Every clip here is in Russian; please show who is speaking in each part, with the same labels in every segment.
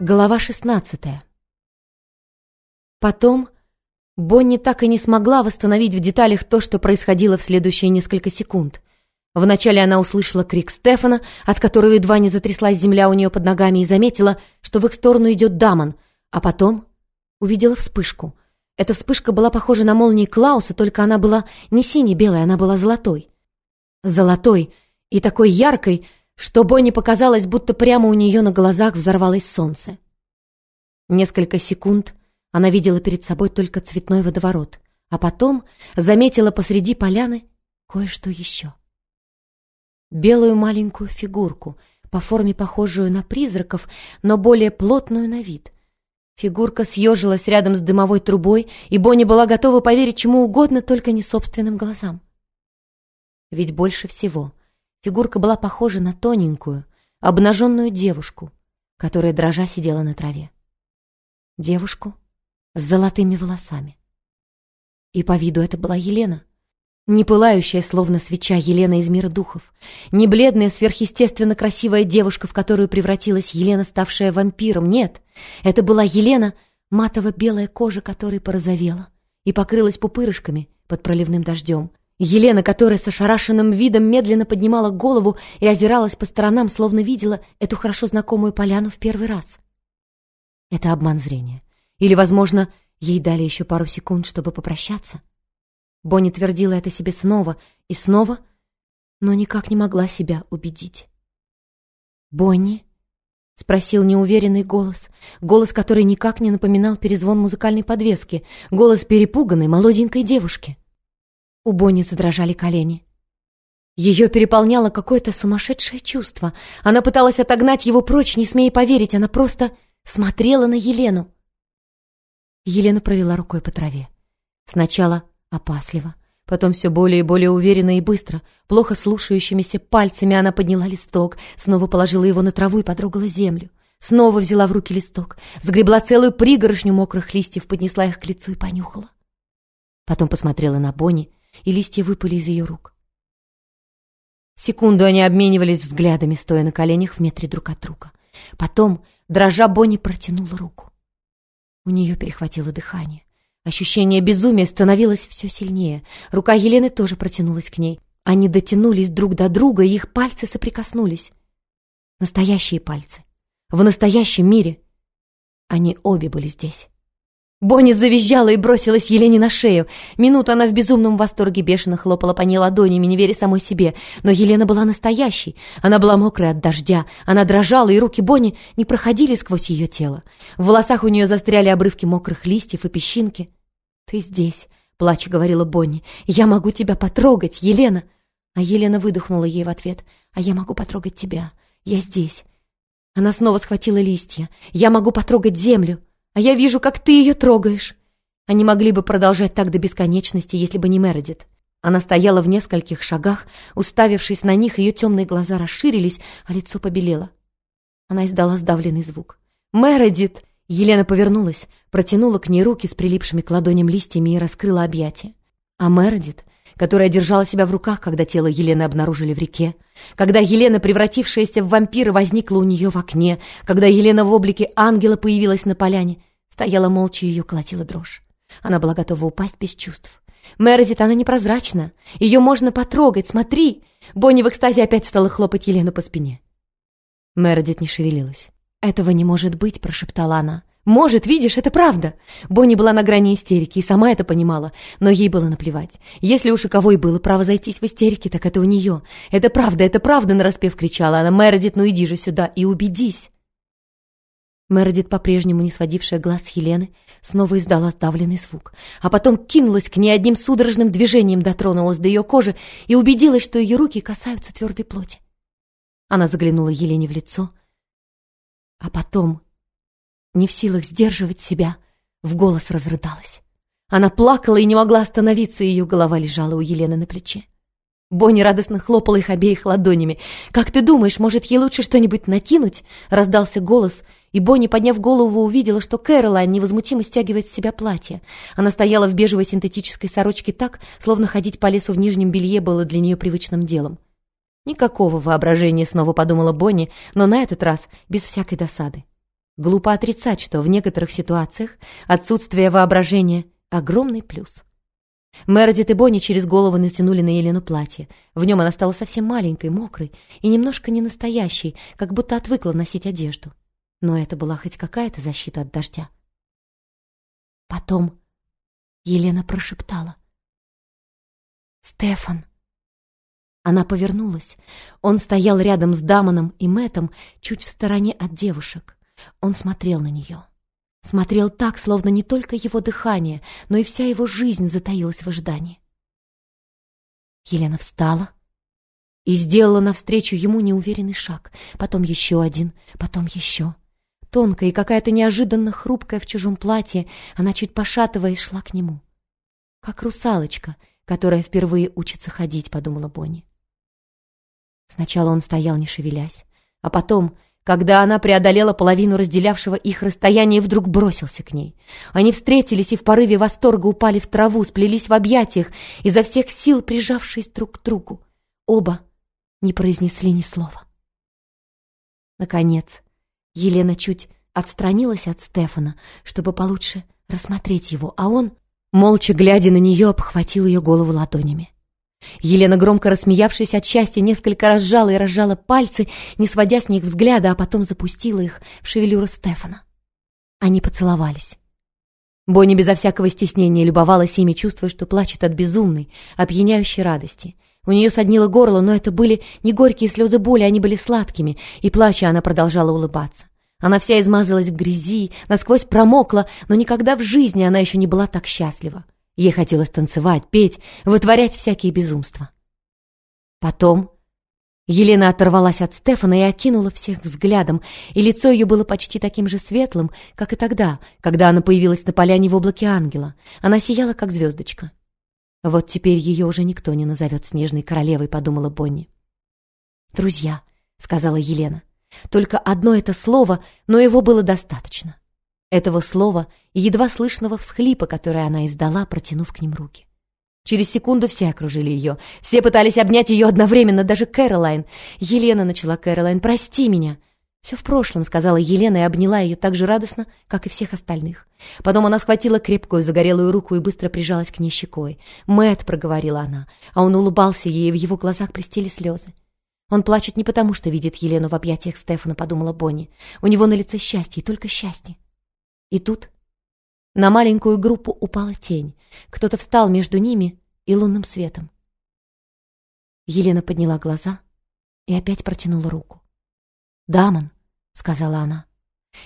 Speaker 1: Глава шестнадцатая. Потом Бонни так и не смогла восстановить в деталях то, что происходило в следующие несколько секунд. Вначале она услышала крик Стефана, от которого едва не затряслась земля у нее под ногами, и заметила, что в их сторону идет Дамон, а потом увидела вспышку. Эта вспышка была похожа на молнии Клауса, только она была не сине-белой, она была золотой. Золотой и такой яркой, что Бонни показалось, будто прямо у нее на глазах взорвалось солнце. Несколько секунд она видела перед собой только цветной водоворот, а потом заметила посреди поляны кое-что еще. Белую маленькую фигурку, по форме похожую на призраков, но более плотную на вид. Фигурка съежилась рядом с дымовой трубой, и Бонни была готова поверить чему угодно, только не собственным глазам. Ведь больше всего — Фигурка была похожа на тоненькую, обнаженную девушку, которая дрожа сидела на траве. Девушку с золотыми волосами. И по виду это была Елена. Не пылающая, словно свеча, Елена из мира духов. Не бледная, сверхъестественно красивая девушка, в которую превратилась Елена, ставшая вампиром. Нет, это была Елена, матово-белая кожа которой порозовела и покрылась пупырышками под проливным дождем. Елена, которая с ошарашенным видом медленно поднимала голову и озиралась по сторонам, словно видела эту хорошо знакомую поляну в первый раз. Это обман зрения. Или, возможно, ей дали еще пару секунд, чтобы попрощаться. Бонни твердила это себе снова и снова, но никак не могла себя убедить. «Бонни?» — спросил неуверенный голос, голос, который никак не напоминал перезвон музыкальной подвески, голос перепуганной молоденькой девушки. У Бонни задрожали колени. Ее переполняло какое-то сумасшедшее чувство. Она пыталась отогнать его прочь, не смея поверить. Она просто смотрела на Елену. Елена провела рукой по траве. Сначала опасливо, потом все более и более уверенно и быстро. Плохо слушающимися пальцами она подняла листок, снова положила его на траву и потрогала землю. Снова взяла в руки листок, сгребла целую пригоршню мокрых листьев, поднесла их к лицу и понюхала. Потом посмотрела на Бонни, и листья выпали из ее рук. Секунду они обменивались взглядами, стоя на коленях в метре друг от друга. Потом, дрожа, Бонни протянула руку. У нее перехватило дыхание. Ощущение безумия становилось все сильнее. Рука Елены тоже протянулась к ней. Они дотянулись друг до друга, и их пальцы соприкоснулись. Настоящие пальцы. В настоящем мире. Они обе были здесь. Бонни завизжала и бросилась Елене на шею. Минуту она в безумном восторге бешено хлопала по ней ладонями, не веря самой себе. Но Елена была настоящей. Она была мокрая от дождя. Она дрожала, и руки Бонни не проходили сквозь ее тело. В волосах у нее застряли обрывки мокрых листьев и песчинки. «Ты здесь», — плача говорила Бонни. «Я могу тебя потрогать, Елена!» А Елена выдохнула ей в ответ. «А я могу потрогать тебя. Я здесь». Она снова схватила листья. «Я могу потрогать землю» а я вижу, как ты ее трогаешь. Они могли бы продолжать так до бесконечности, если бы не Мередит. Она стояла в нескольких шагах, уставившись на них, ее темные глаза расширились, а лицо побелело. Она издала сдавленный звук. «Мередит!» Елена повернулась, протянула к ней руки с прилипшими к ладоням листьями и раскрыла объятия. А Мередит, которая держала себя в руках, когда тело Елены обнаружили в реке, когда Елена, превратившаяся в вампира, возникла у нее в окне, когда Елена в облике ангела появилась на поляне, стояла молча и ее колотила дрожь. Она была готова упасть без чувств. Мередит, она непрозрачна. Ее можно потрогать, смотри!» Бонни в экстазе опять стала хлопать Елену по спине. Мередит не шевелилась. «Этого не может быть», — прошептала она. «Может, видишь, это правда!» Бонни была на грани истерики и сама это понимала, но ей было наплевать. Если уж у кого и было право зайтись в истерике, так это у нее. «Это правда, это правда!» — нараспев кричала она. «Мередит, ну иди же сюда и убедись!» Мередит, по-прежнему не сводившая глаз с Елены, снова издала сдавленный звук, а потом кинулась к ней одним судорожным движением, дотронулась до ее кожи и убедилась, что ее руки касаются твердой плоти. Она заглянула Елене в лицо, а потом не в силах сдерживать себя, в голос разрыдалась. Она плакала и не могла остановиться, ее голова лежала у Елены на плече. Бонни радостно хлопала их обеих ладонями. «Как ты думаешь, может, ей лучше что-нибудь накинуть?» Раздался голос, и Бонни, подняв голову, увидела, что Кэролайн невозмутимо стягивает с себя платье. Она стояла в бежевой синтетической сорочке так, словно ходить по лесу в нижнем белье было для нее привычным делом. Никакого воображения, снова подумала Бонни, но на этот раз без всякой досады. Глупо отрицать, что в некоторых ситуациях отсутствие воображения — огромный плюс. Мередит и Бонни через голову натянули на Елену платье. В нем она стала совсем маленькой, мокрой и немножко ненастоящей, как будто отвыкла носить одежду. Но это была хоть какая-то защита от дождя. Потом Елена прошептала. «Стефан!» Она повернулась. Он стоял рядом с Дамоном и Мэтом, чуть в стороне от девушек. Он смотрел на нее. Смотрел так, словно не только его дыхание, но и вся его жизнь затаилась в ожидании. Елена встала и сделала навстречу ему неуверенный шаг, потом еще один, потом еще. Тонкая и какая-то неожиданно хрупкая в чужом платье, она чуть пошатываясь шла к нему. «Как русалочка, которая впервые учится ходить», — подумала Бонни. Сначала он стоял, не шевелясь, а потом когда она преодолела половину разделявшего их расстояния, вдруг бросился к ней. Они встретились и в порыве восторга упали в траву, сплелись в объятиях, изо всех сил прижавшись друг к другу. Оба не произнесли ни слова. Наконец, Елена чуть отстранилась от Стефана, чтобы получше рассмотреть его, а он, молча глядя на нее, обхватил ее голову ладонями. Елена, громко рассмеявшись от счастья, несколько раз сжала и разжала пальцы, не сводя с них взгляда, а потом запустила их в шевелюру Стефана. Они поцеловались. Бонни безо всякого стеснения любовалась ими, чувствуя, что плачет от безумной, опьяняющей радости. У нее соднило горло, но это были не горькие слезы боли, они были сладкими, и, плача, она продолжала улыбаться. Она вся измазалась в грязи, насквозь промокла, но никогда в жизни она еще не была так счастлива. Ей хотелось танцевать, петь, вытворять всякие безумства. Потом Елена оторвалась от Стефана и окинула всех взглядом, и лицо ее было почти таким же светлым, как и тогда, когда она появилась на поляне в облаке ангела. Она сияла, как звездочка. «Вот теперь ее уже никто не назовет снежной королевой», — подумала Бонни. «Друзья», — сказала Елена. Только одно это слово, но его было достаточно этого слова и едва слышного всхлипа, который она издала, протянув к ним руки. Через секунду все окружили ее. Все пытались обнять ее одновременно, даже Кэролайн. Елена начала Кэролайн, прости меня. «Все в прошлом», — сказала Елена и обняла ее так же радостно, как и всех остальных. Потом она схватила крепкую загорелую руку и быстро прижалась к ней щекой. «Мэтт», — проговорила она, а он улыбался ей, и в его глазах блестели слезы. «Он плачет не потому, что видит Елену в объятиях Стефана», — подумала Бонни. «У него на лице счастье, и только счастье». И тут на маленькую группу упала тень. Кто-то встал между ними и лунным светом. Елена подняла глаза и опять протянула руку. «Дамон», — сказала она.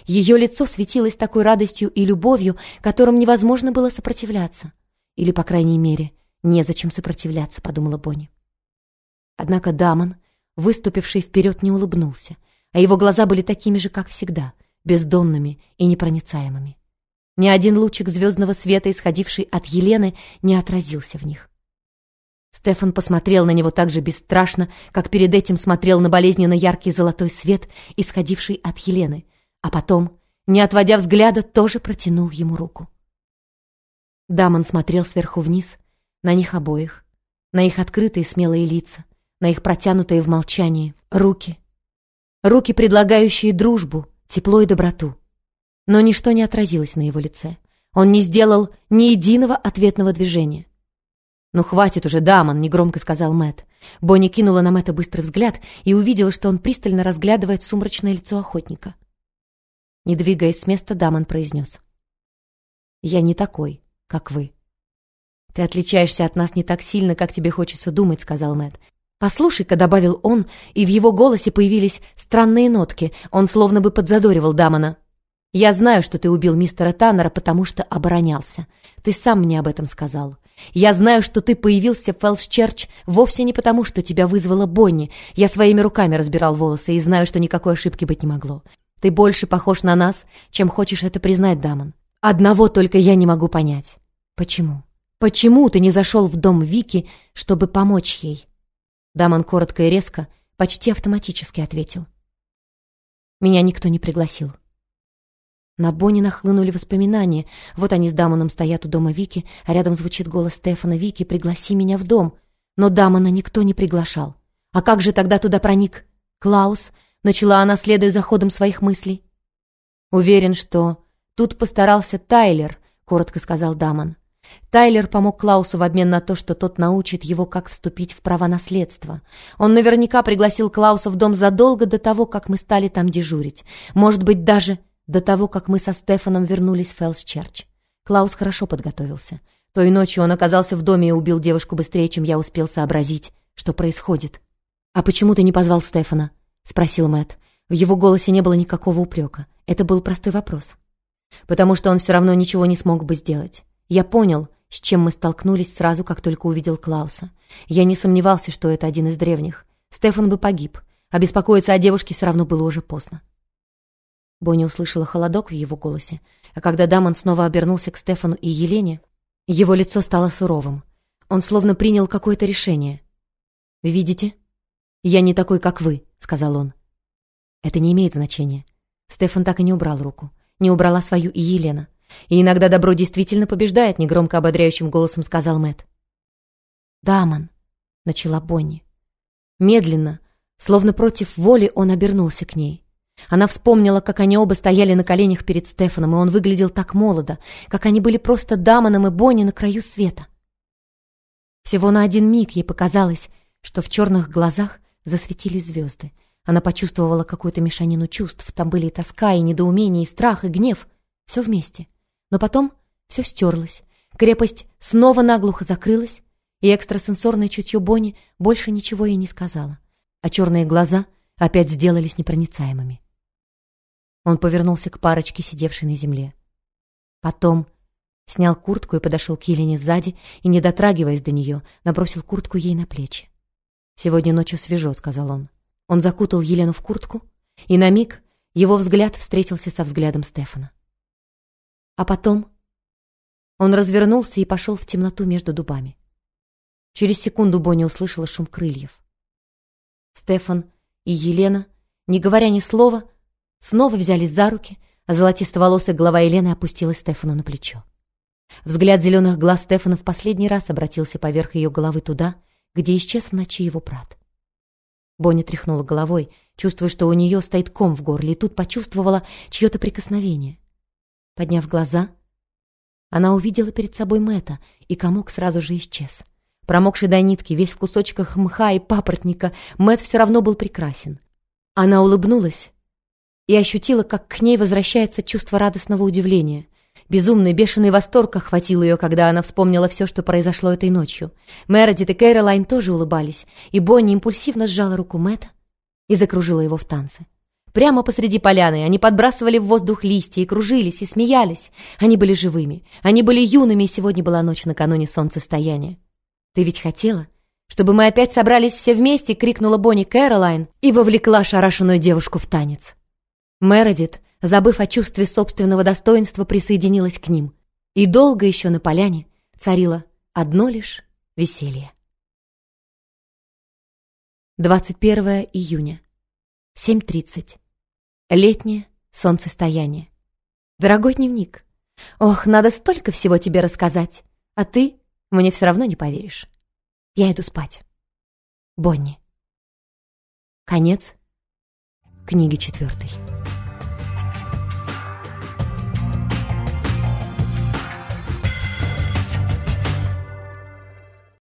Speaker 1: Ее лицо светилось такой радостью и любовью, которым невозможно было сопротивляться. Или, по крайней мере, незачем сопротивляться, подумала Бонни. Однако Дамон, выступивший вперед, не улыбнулся, а его глаза были такими же, как всегда — бездонными и непроницаемыми. Ни один лучик звездного света, исходивший от Елены, не отразился в них. Стефан посмотрел на него так же бесстрашно, как перед этим смотрел на болезненно яркий золотой свет, исходивший от Елены, а потом, не отводя взгляда, тоже протянул ему руку. Дамон смотрел сверху вниз, на них обоих, на их открытые смелые лица, на их протянутые в молчании руки. Руки, предлагающие дружбу, тепло и доброту. Но ничто не отразилось на его лице. Он не сделал ни единого ответного движения. «Ну, хватит уже, Дамон!» — негромко сказал Мэт. Бонни кинула на Мэтта быстрый взгляд и увидела, что он пристально разглядывает сумрачное лицо охотника. Не двигаясь с места, Дамон произнес. «Я не такой, как вы». «Ты отличаешься от нас не так сильно, как тебе хочется думать», — сказал Мэт. «Послушай-ка», — добавил он, и в его голосе появились странные нотки. Он словно бы подзадоривал Дамона. «Я знаю, что ты убил мистера Таннера, потому что оборонялся. Ты сам мне об этом сказал. Я знаю, что ты появился в Феллс-Черч вовсе не потому, что тебя вызвала Бонни. Я своими руками разбирал волосы и знаю, что никакой ошибки быть не могло. Ты больше похож на нас, чем хочешь это признать, Дамон. Одного только я не могу понять. Почему? Почему ты не зашел в дом Вики, чтобы помочь ей?» Дамон коротко и резко, почти автоматически ответил. «Меня никто не пригласил». На Бонни нахлынули воспоминания. Вот они с Дамоном стоят у дома Вики, а рядом звучит голос Стефана «Вики, пригласи меня в дом». Но Дамона никто не приглашал. А как же тогда туда проник? Клаус, начала она, следуя за ходом своих мыслей. Уверен, что тут постарался Тайлер, коротко сказал Дамон. Тайлер помог Клаусу в обмен на то, что тот научит его, как вступить в право наследства. Он наверняка пригласил Клауса в дом задолго до того, как мы стали там дежурить. Может быть, даже до того, как мы со Стефаном вернулись в Фелсчерч. Клаус хорошо подготовился. Той ночью он оказался в доме и убил девушку быстрее, чем я успел сообразить, что происходит. «А почему ты не позвал Стефана?» — спросил Мэтт. В его голосе не было никакого упрека. Это был простой вопрос. «Потому что он все равно ничего не смог бы сделать. Я понял, с чем мы столкнулись сразу, как только увидел Клауса. Я не сомневался, что это один из древних. Стефан бы погиб, а беспокоиться о девушке все равно было уже поздно. Бонни услышала холодок в его голосе, а когда Дамон снова обернулся к Стефану и Елене, его лицо стало суровым. Он словно принял какое-то решение. «Видите? Я не такой, как вы», — сказал он. «Это не имеет значения». Стефан так и не убрал руку. Не убрала свою и Елена. И иногда добро действительно побеждает, негромко ободряющим голосом сказал Мэт. «Дамон», — начала Бонни. Медленно, словно против воли, он обернулся к ней. Она вспомнила, как они оба стояли на коленях перед Стефаном, и он выглядел так молодо, как они были просто Дамоном и Бонни на краю света. Всего на один миг ей показалось, что в черных глазах засветились звезды. Она почувствовала какую-то мешанину чувств. Там были и тоска, и недоумение, и страх, и гнев. Все вместе. Но потом все стерлось. Крепость снова наглухо закрылась, и экстрасенсорное чутье Бонни больше ничего ей не сказала. А черные глаза опять сделались непроницаемыми. Он повернулся к парочке, сидевшей на земле. Потом снял куртку и подошел к Елене сзади и, не дотрагиваясь до нее, набросил куртку ей на плечи. «Сегодня ночью свежо», — сказал он. Он закутал Елену в куртку, и на миг его взгляд встретился со взглядом Стефана. А потом он развернулся и пошел в темноту между дубами. Через секунду Бонни услышала шум крыльев. Стефан и Елена, не говоря ни слова, снова взялись за руки, а золотистоволосая голова Елены опустилась Стефану на плечо. Взгляд зеленых глаз Стефана в последний раз обратился поверх ее головы туда, где исчез в ночи его брат. Бонни тряхнула головой, чувствуя, что у нее стоит ком в горле, и тут почувствовала чье-то прикосновение. Подняв глаза, она увидела перед собой Мэта, и комок сразу же исчез. Промокший до нитки, весь в кусочках мха и папоротника, Мэт все равно был прекрасен. Она улыбнулась и ощутила, как к ней возвращается чувство радостного удивления. Безумный, бешеный восторг охватил ее, когда она вспомнила все, что произошло этой ночью. Мередит и Кэролайн тоже улыбались, и Бонни импульсивно сжала руку Мэтта и закружила его в танце. Прямо посреди поляны они подбрасывали в воздух листья и кружились, и смеялись. Они были живыми, они были юными, и сегодня была ночь накануне солнцестояния. «Ты ведь хотела, чтобы мы опять собрались все вместе?» — крикнула Бонни Кэролайн и вовлекла шарашенную девушку в танец. Мередит, забыв о чувстве собственного достоинства, присоединилась к ним. И долго еще на поляне царило одно лишь веселье. 21 июня, 7.30. Летнее солнцестояние. Дорогой дневник, ох, надо столько всего тебе рассказать, а ты мне все равно не поверишь. Я иду спать. Бонни. Конец книги четвертой.